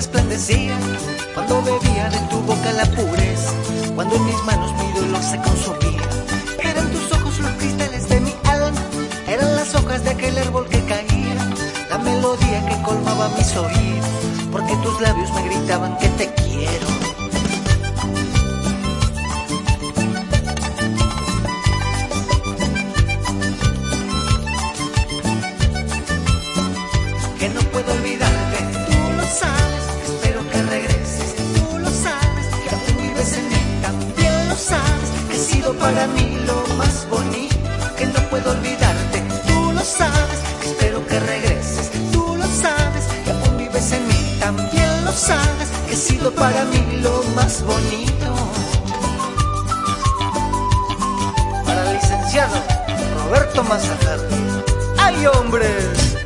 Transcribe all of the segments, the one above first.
resplandecía cuando bebía de tu boca la pureza, cuando en mis manos mi dolor se consumía. Eran tus ojos los cristales de mi alma, eran las hojas de aquel árbol que caía, la melodía que colmaba mis oídos, porque tus labios me gritaban que te quiero. Para mí lo más bonito. Que no puedo olvidarte. Tú lo sabes, espero que regreses. Tú lo sabes, que aún vives en mí. También lo sabes, que he sido para mí lo más bonito. Para el licenciado Roberto Mazajal. ¡Ay, hombre!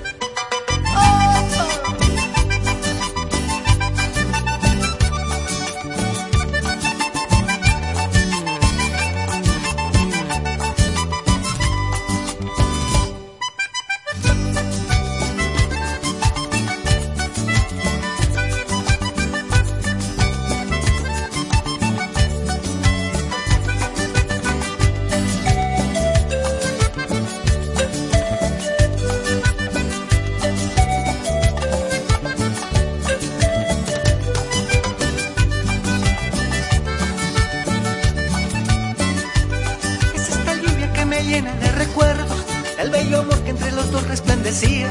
El bello amor que entre los dos resplandecía,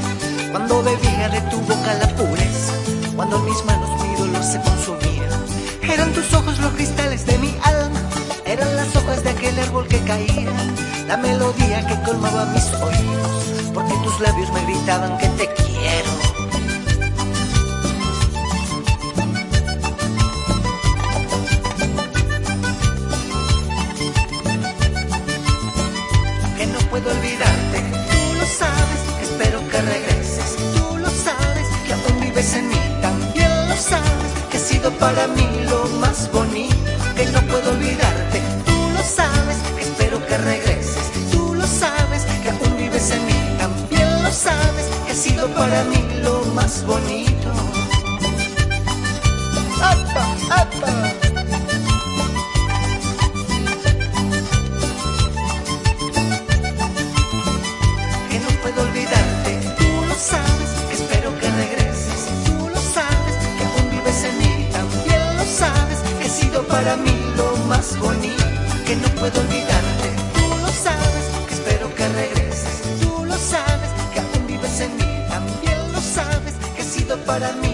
cuando bebía de tu boca la pureza, cuando en mis manos mi dolor se consumía. Eran tus ojos los cristales de mi alma, eran las hojas de aquel árbol que caía, la melodía que colmaba mis oídos, porque tus labios me gritaban que te quiero. Para mí lo más bonito. Que no puedo olvidarte. Tú lo sabes, espero que regreses. Tú lo sabes, que aún vives en mí. También lo sabes, que he sido para mí lo más bonito. Lo más bonito. Que no puedo olvidarte. Tú lo sabes, que espero que regreses. Tú lo sabes, que aún vives en mí. También lo sabes, que he sido para mí